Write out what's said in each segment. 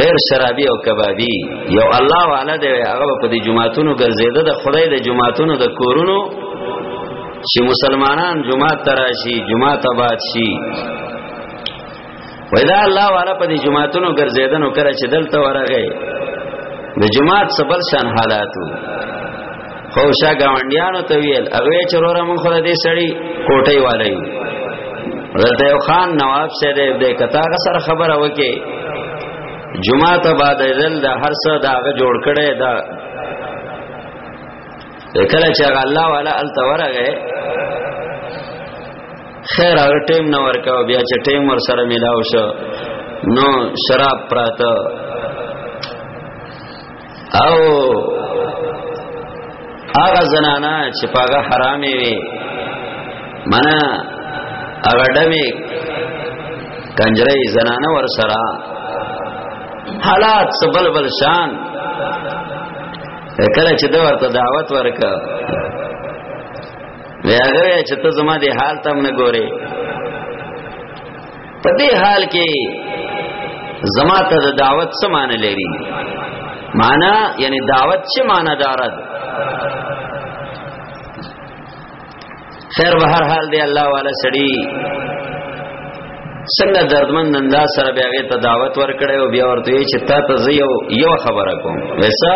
ډېر شرابي او کبابي یو الله والا دی هغه په دې جمعاتونو ګرځیده د خدای د جمعاتونو د کورونو چې مسلمانان جمعات تراشي جمعات آباد شي وای دا الله والا په دې جمعاتونو ګرځیدنو کړه چې دلته ورغی د جمعات سبل شان حالاتو خو شا گاونډیانو ته ویل هغه چروره مونږ خو دې سړی کوټي والي دلته یو خان نواب سره دې کتا سره خبره وکي جمعه ته بعد ازل د هر څه داغه جوړ کړي دا کله چې الله والا التورغه خیر هغه ټیم نه ورکاو بیا چې ټیم ور سره ملاو شو نو شراب پراته او هغه زنانا چې پاګه حرامې وي منا هغه ډمه کنجرې زنانا ور سره حالات سبل بل شان کله چې دا ورته دعوت ورکا وی هغه چې ته زما دی حال تم نه ګوري په دې حال کې زما ته د دعوت څه معنی لري معنا یعنی دعوت څه معنی دارد خیر به هر حال دی الله والا سړی څنګه دردمن نندا سره بیا غي ته دعوت ورکړې او بیا ورته چې تا ته زه یو یو خبره کوم ویسا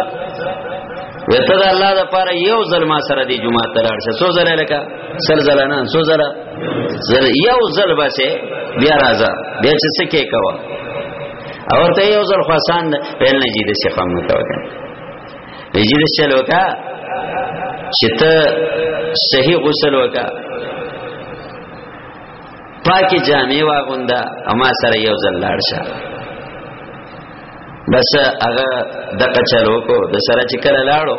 وته د الله د پاره یو ظلم سره دی جمعه تلار شه سو زره لکه سل زلانه سو زره زر یو زل بسه بیا راځه بیا چې څه کې کوا او ته یو زل خاصان ویل نه جیده څه فهم نه کوا نه جیده څه لوکا چې ته صحیح غسل وکا پاکي جامې واغوندا اما سره یو زل لاړ شه بس هغه د قچلو کو د سره چې کله لاړو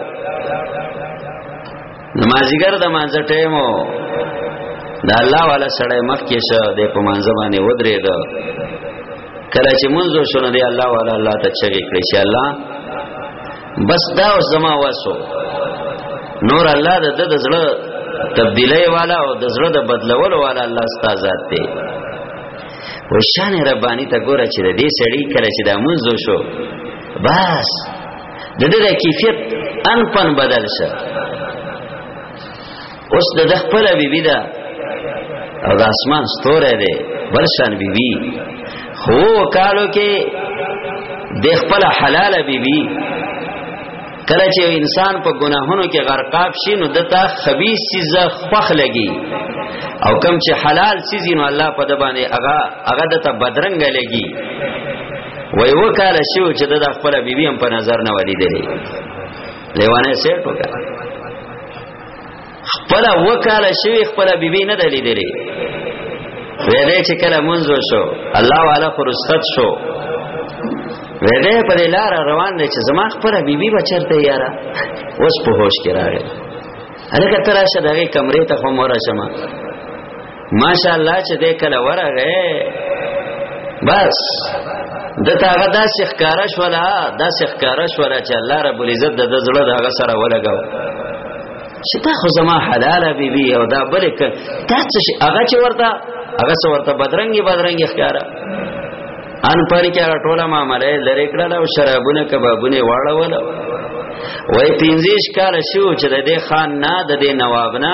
نمازګر د مانځه ټیمو د الله والا سره مخ کې شه د په مانځه باندې ودرېګ کله چې منځو شونه دی الله والا الله ته چګې کړی چې الله بس دا اوس زما واسو نور الله د د زړه تبدیلی والا او د زړه د بدلولو والا الله استاد ذات دی و شان ربانی ته ګوره چې د دې سړی کله چې د منځو شو بس د دې د کیفیت ان پن بدل شه اوس د خپل بیبي دا او د اسمان ستوره دی بلشان بیبي خو کالو کې د خپل حلال بیبي کله چې انسان په ګناهونو کې غرقاب شي نو دته خبيث چیز خوخ لګي او کم چې حلال چیز نو الله په د باندې هغه هغه دته بدرنګ لګي وای وکاله شو چې د خپل بیبي هم په نظر نه ولیدلې لیوانه سیټ وکړه خپل وکاله شو خپل بیبي نه دلیدلې وې دې چې کله مونږ شو الله والا فرصت شو وې دې په لار روان دي چې زما خپل بیبي بچرته یاره اوس په هوش کې راغی هغه تراشه دغه کمرې ته هم ورشمه ماشاءالله چې دې کله ورغه بس د تاغه دا شخکارا شولا دا شخکارا شولا چې الله رب العزت د زړه دغه سره ولګاو چې تا خو زما حلاله بیبي او دا بل ک تا چې هغه چې ورته هغه څو ورته بدرنګي بدرنګي ښکارا ان پاره کې هغه ټوله معاملې لری کړل او شرابونه کبابونه واړول وای 15 کال شو چې د دې خان نه د دې نواب نه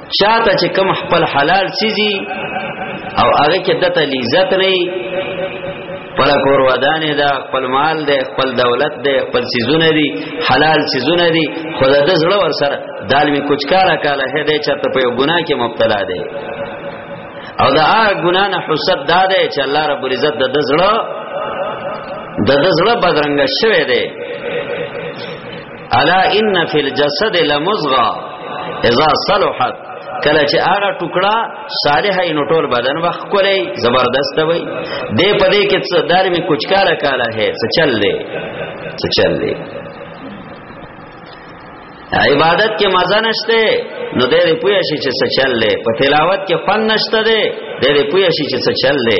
چاته چې کم خپل حلال سيزي او هغه کې دته لذت نه پر کور ودانې دا خپل مال دی خپل دولت دی خپل سيزونه دي حلال سيزونه دي خدا د زړه ور سره دال می کچھ کارا کاله هدې چرته په ګناه کې مبتلا دی او دا ګناه نه حسد دا دی چې الله رب عزت د زړه د زړه بدرنګ شوه دی الا ان فی الجسد لمزغه اذا صلحت کله چې هغه ټوکړه صالحه نو ټول بدن وخت کولای زبردست وي دې پدې کې څه دار می کچھ کالا کالا ہے څه چل دې څه چل دې عبادت کې مزه نشته نو دې دې پوه شي چې څه چل دې په تلاوت کې فن نشته دې دې دې پوه شي چې څه چل دې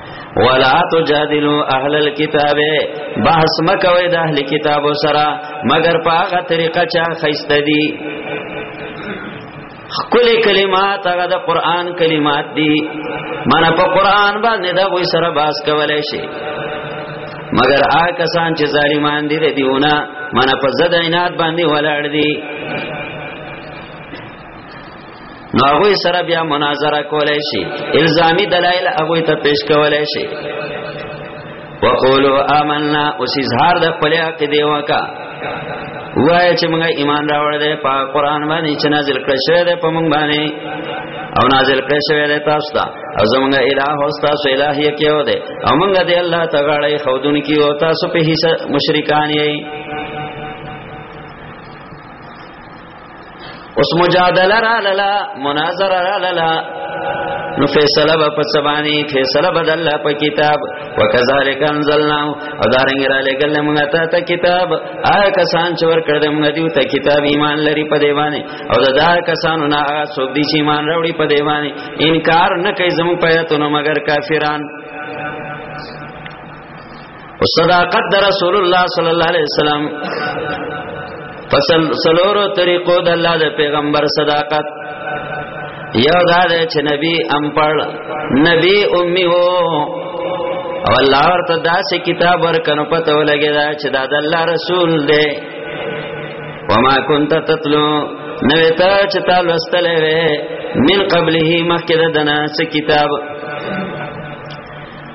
ولا تجادلوا اهل الكتاب بحث مکوي د اهل کتاب سره مگر په هغه طریقه چا خيسته دي خپل کلمات هغه د قران کلمات دي معنی په قران باندې دا وې سره باس کولای شي مگر آ کسان چې ظالمان دي دیونه معنی په زد عینات باندې ولاړ دي نو هغه سره بیا مناظره کولای شي الزامي دلایل هغه ته پیش کولای شي وقولوا آمنا اوس اظهار د خپل عقیده وکا وای چې موږ ایمان راوړل دی په قران باندې چې نازل کړی شوی دی په موږ باندې او نازل کړی شوی دی تاسو ته او زمونږ الہ او تاسو الہ یې کېو دی او موږ دې الله تعالی خودون کې او تاسو په هیڅ مشرکان یې اوس مجادله را لالا مناظره را لالا نو فیصله به په سبانی فیصله به د الله په کتاب وکذالک انزلنا او دارنګ را لګل موږ ته ته کتاب آ کسان چې ور کړل موږ دیو ته کتاب ایمان لري په دیوانه او دا, دا کسانو نه هغه څوک دي چې ایمان راوړي په دیوانه انکار نه کوي زموږ پیاتونو مگر کافران او صداقت در رسول الله صلی الله علیه وسلم فصل سلورو طریقو د الله د پیغمبر صداقت یو دا ده چې نبی ام پړ نبی امي وو او الله ورته داسې کتاب ورکنو پته ولګی دا چې دا د الله رسول دی وما كنت تتلو نو ته چې تا لوستلې وې من قبله مخکې دنا څه کتاب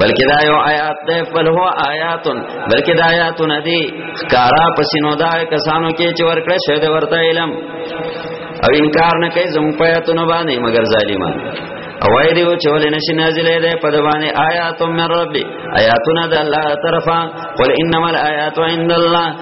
بلکې دا یو آیات ده بل هو آیاتن بلکې دا آیاتون دي کارا پسینو دا کسانو کې چې ورکړه شه د ورته علم او انکار نه کوي زموږ پیاتونه باندې مگر ظالمان اوای دیو چول نشی نازلې ده په دوانه آیات من ربي آیاتونه د الله طرفا قل انما الآیات عند الله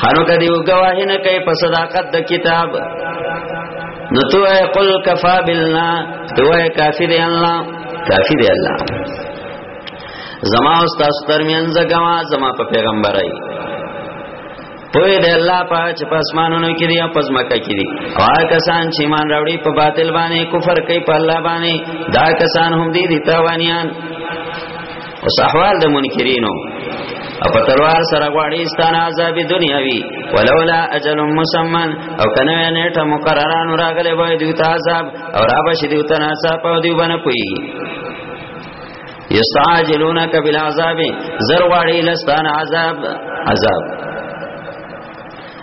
خانو کدی او گواهی نه کوي په صداقت د کتاب نو تو اے قل کفا بالنا تو اے کافی دی الله کافی دی الله زما او تاسو ترمنځ غوا زما په پیغمبرای پوی دی الله په چې پسمانونو کې دی او پزماکه کې دی او کسان چې ایمان راوړي په باطل باندې کفر کوي په الله باندې دا کسان هم دي دي تاوانیان اوس احوال د منکرینو او په تلوار سره غواړي ستانه عذاب دنیاوی ولولا اجل مسمن او کنه نیټه مقرران راغله وای دیو ته عذاب او را بشي دیو ته ناسا په دیو باندې کوي یستعجلونک بالعذاب زر غواړي لستانه عذاب عذاب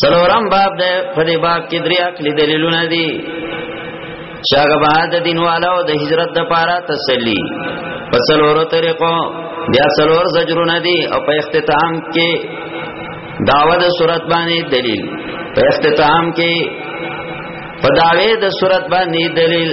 سلورم باب ده په دې باب کې درې عقلي دلیلونه دي چې هغه بعد دین والو د هجرت د پاره تسلی په سلورو طریقو بیا سلور زجرونه دي او په اختتام کې داوود صورت باندې دلیل په اختتام کې په داوود صورت باندې دلیل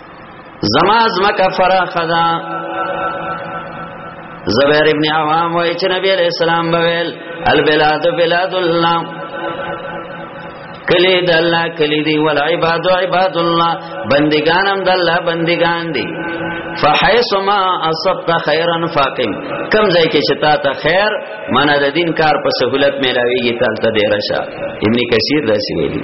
زما زمکه فراخه ده زبیر ابن عوام وای چې نبی علیہ السلام بویل البلاد بلاد الله کلی د الله کلی دی ول عباد عباد الله بندگان هم د الله بندگان دي فحيث ما اصبت خيرا فاقم کم ځای کې چې تا ته خیر منا د دین کار په سہولت ملاويږي تل ته دی راشا ابن کثیر راسی ویلی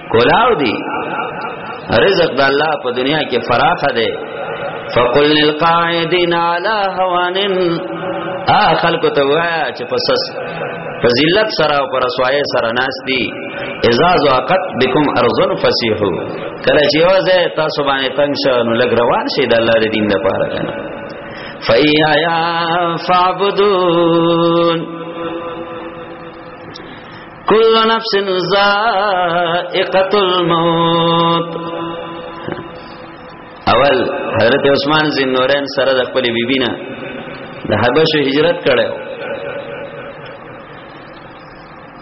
کولاو دی رزق د الله په دنیا کې فراخه ده فقل للقاعدين على هوان ا خلق ته وایا چې پسس فضیلت سره او پر سوای سره ناس دي اذا زاقت بكم ارض فسيحو کله چې وځه تاسو باندې تنگ شو نو لګ روان شي د الله د دین لپاره کنه فایا یا فعبدون کل نفس ذائقه الموت اول حضرت عثمان زین نورین سره د خپل بیبی نه د حبش هجرت کړو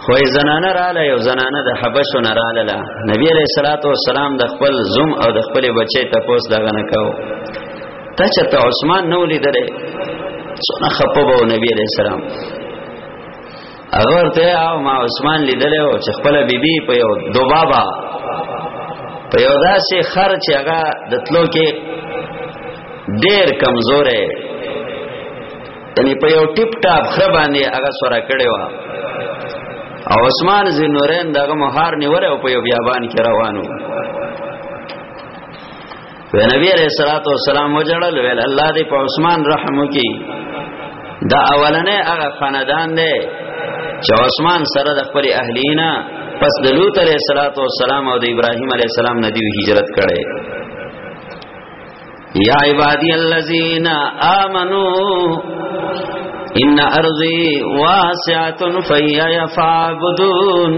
خو زنانه رااله یو زنانه د حبش نه رااله نبی علیہ الصلوۃ والسلام د خپل زوم او د خپل بچی ته پوس دغه نه کاو ته چې ته عثمان نو لیدلې څونه خپبو نبی علیہ السلام هغه ورته او ما عثمان لیدل او چې خپل بیبي په یو دوبابا په یو داسې خر چې هغه د تلو کې ډېر کمزورې یعنی په یو ټیپ ټاپ خر باندې هغه سره کړي و او عثمان زینورین دغه مهار نیول او په یو بیابان کې روانو وی نبی علیہ الصلوۃ والسلام وجړل ویل الله دې په عثمان رحم وکي دا اولنې هغه خاندان دی چې عثمان سره د خپل اهلینا پس د لوط علیہ الصلوۃ والسلام او د ابراهیم علیہ السلام نه دی هجرت کړي یا عبادی الذین آمنو ان ارضی واسعه فیای فعبدون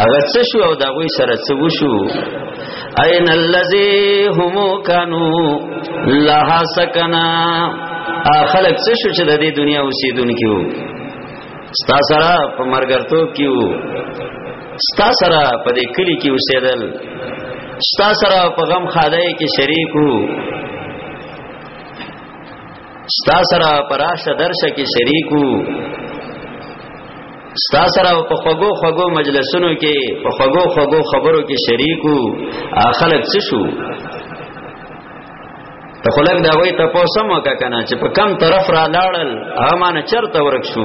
هغه څه شو او دا غوي سره څه وشو اين الذي هم كانوا لها سكنا خلق څه شو چې د دې دنیا اوسېدونکي وو ستا سره په مرګرتوب کې وو ستا سره په دې کلی کې اوسېدل ستا سره په غم خاده کې شریک وو ستا سره پراشه درشه کې شریکو ستا سره په خوګو خوګو مجلسونو کې په خوګو خوګو خبرو کې شریکو اخلک څه شو ته خلک دا وای ته پوسم وکا کنه چې په کم طرف را لاړل هغه مان چرته ورک شو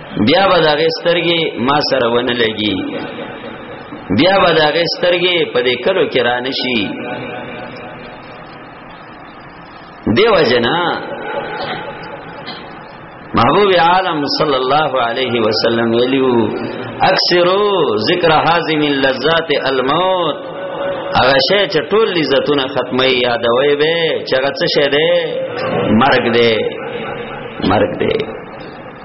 بیا به دغه سترګې ما سره ونه لګي بیا به دغه سترګې په دې کلو کې را نشي دیو جنا محبوب عالم صلی الله علیه وسلم ویلو اکثرو ذکر حازم اللذات الموت هغه شی چې ټول لذتونه ختمي یادوي به چې هغه څه شه ده مرګ ده مرګ ده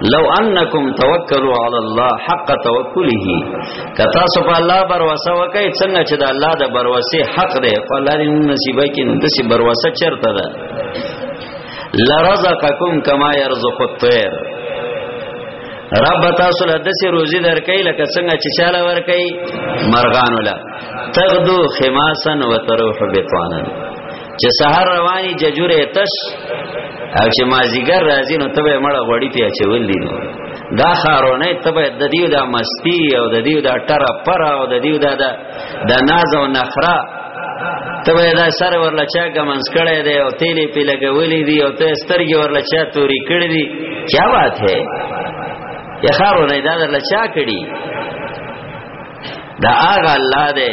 لو انکم توکلوا علی الله حق توکله کتا سو په الله بر وسه وکي څنګه چې د الله د بر وسه حق دی په الله دې نصیبه کې نو دسی بر وسه چرته ده لرزقکم کما يرزق الطير رب تاسو له دسی روزي درکې لکه څنګه چې چاله ورکې مرغان ولا تغدو خماسن وتروح بطانا چې سحر رواني ججوره تش او چې مازیګر راځي نو تبه مړه غوړی پیا چول دي نو دا خارونه تبه د دیو دا مستی او د دیو دا ټر پر او د دیو دا د ناز او نخرا تبه دا سر ورلا چا ګمنس کړي دی او تیلې په لګولې دي او ته سترګي ورلا چا توري کړي دي کیا بات ہے یا خارونه دا درل چا کړي دا آغا الله دی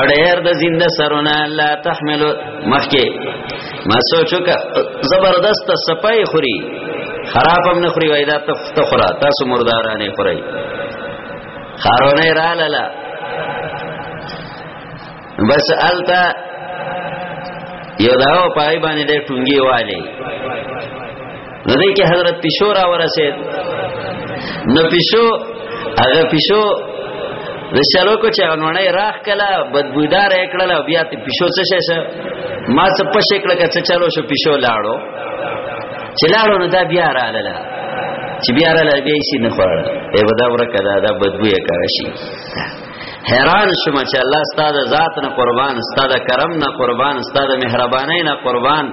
اړیر د زنده سرونه لا تحمل مخکې ما سوچو کا زبردست سپای خوري خراب هم نه خوري وای دا تخرا تاسو مردارانه خوري خارونه را لاله بس التا یو داو پای باندې ټونګي والي نو دې کې حضرت پښو را ورسید نو پښو هغه پښو د شلو کو چې غنونه راخ کله بدبودار کړل او بیا ته پښو څه شې ما څه په شکل کې څه چلو شو پښو لاړو چې لاړو نو دا بیا رااله چې بیا رااله بیا یې سین خوړل ای ودا ورکه دا دا بدبوې کړی شي حیران شوم چې الله ستاسو ذات نه قربان ستاسو کرم نه قربان ستاسو مهرباني نه قربان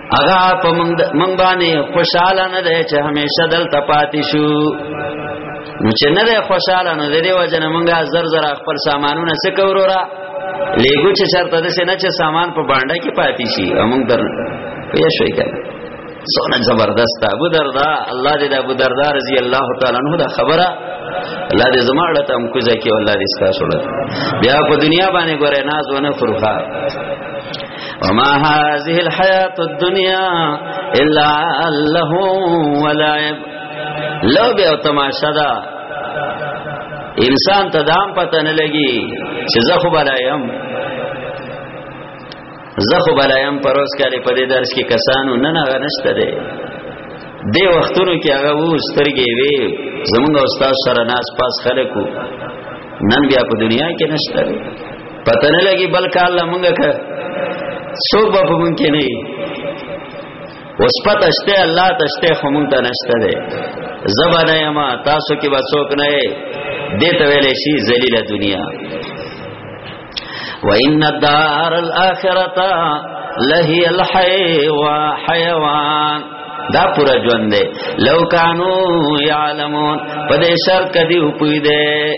هغه په مونږ باندې خوشاله نه دی چې همیشه دلته پاتې شو نو چې نه دی خوشاله نو دې وجنه مونږه زر زر خپل سامانونه سکورو را لګو چې چرته د سینه چې سامان په باندې کې پاتې شي موږ در یې شوي کړه سونه زبردست ابو دردا الله دې ابو دردا رضی الله تعالی عنہ دا خبره الله دې زما اړه ته هم کوزه کې الله دې ستاسو بیا په دنیا باندې ګوره ناز ونه فرخه وما هذه الحیات الدنیا الا له ولعب لو به او تماشا دا انسان ته دام پته نه لګي چې زه خو بلایم زه خو بلایم پروس کړي په دې درس کې کسانو نه نه غنښت دي دې وختونو کې هغه وو سترګې وي زمونږ استاد سره ناس پاس خلکو نن بیا په دنیا کې نشته پته نه لګي بلک الله مونږ که څوک به مونږ کې نه اوس پته شته الله تشته خو مونږ ته نشته ده زبانه یما تاسو کې به څوک نه دې ته ویلې شي ذلیل دنیا وان الدار الاخرته لهي الحيوا حيوان دا پورا ژوند دی لو کانو یعلمون په دې شرط کدی وپوی دی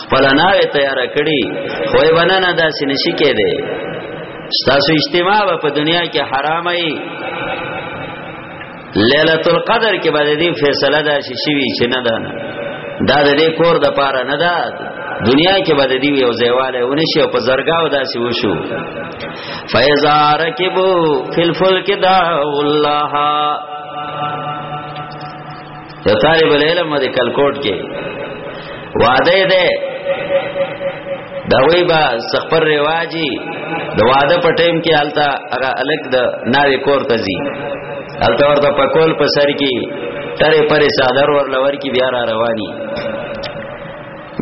خپل ناوې تیار کړي خو یې بنا نه داسې نشي کېده ستاسو اجتماع په دنیا کې حرامي ليله القدر کې باندې دې فیصله دا شي شي چې نه ده دا د دې کور د پاره نه ده دنیا کې به د دې یو ځایواله ونی شي په زرګاو داسې وشو فیزا رکبو فل فل کې دا الله یو طالب العلم د کلکوټ کې وعده ده دا وی با سخبر رواجی د واده په ټیم کې حالتا هغه الک د ناوې کور ته ځي حالتا ورته په کول په سر کې ترې پرې صادر ور لور کې بیا را رواني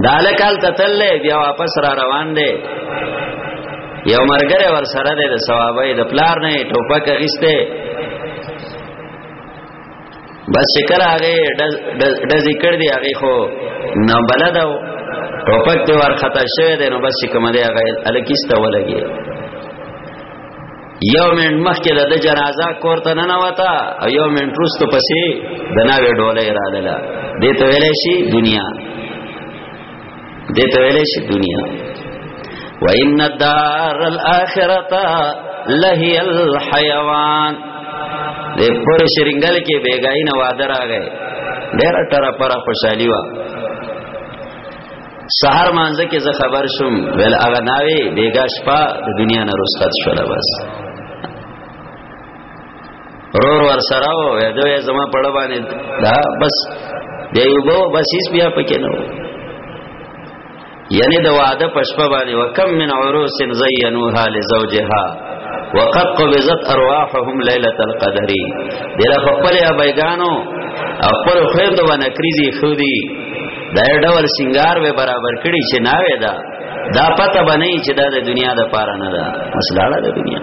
دالکال تتل بیا واپس را روان دی یو مرګره ور سره دی د ثوابې د پلار نه ټوپک غیسته بس چې کله هغه د ذکر دی هغه خو نه بلد او ټوپک دی ور خطا شوی دی نو بس چې کوم دی هغه الکیسته ولګي یو منټ مخکې د جنازه کوړه نه نواتا او یو منټ وروسته پسې د ناوې ډولې را لاله دې ته ویلې شي دنیا دې ته ویلې شي دنیا وان الدار الاخرته لهي الحيوان دې پر شرنګل کې بیګای نه وادر راغې ډېر ټر پر خوشالي وا سحر مانځ کې زه خبر شوم ول هغه ناوي بیګا شپه د دنیا نه رسخت شول بس رور ور سره و وېدو یې زما پړ باندې دا بس دی وبو بس هیڅ بیا پکې نه و یعنی د وعده پشپ باندې وکم من عروس زینوها لزوجها وقد قبضت ارواحهم ليله القدر دله خپل ابيګانو خپل خويند باندې کریزي خودي دا ډول سنگار به برابر کړي چې ناوې دا دا پته باندې چې دا د دنیا د پاره نه ده مسلاړه د دنیا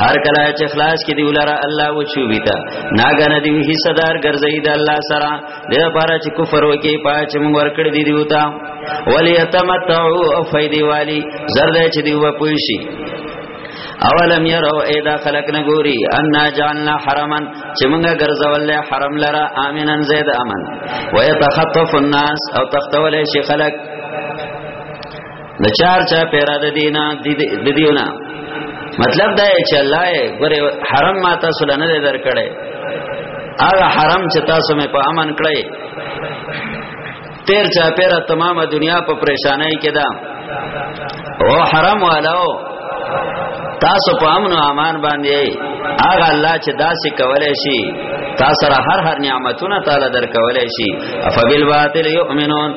هر کله چې خلاص کې دی ولر الله و چوبی تا ناګان دی وی صدر ګرځي د الله سره د لپاره چې کفر وکي پاچ موږ ورکړ دی دی وتا ولی تمتعو او فیدی والی زرد چې دی و پویشي اولم يرو اذا خلقنا غوري ان جعلنا حرما چې موږ ګرځول حرم لرا امنن زید امن ويتخطف الناس او تختول شي خلق د چار چا پیرا د دینا د دیونا مطلب دا چې الله یې ګره حرم ما تاسو لنه درکړې هغه حرم چې تاسو مې په امن کړې تیر چا پیرا تمامه دنیا په پریشانای کې ده او حرم والو تاسو په امن او امان باندې هغه الله چې داسې کولای شي تاسو را هر هر نعمتونه تعالی درکولای شي افبل باطل یؤمنون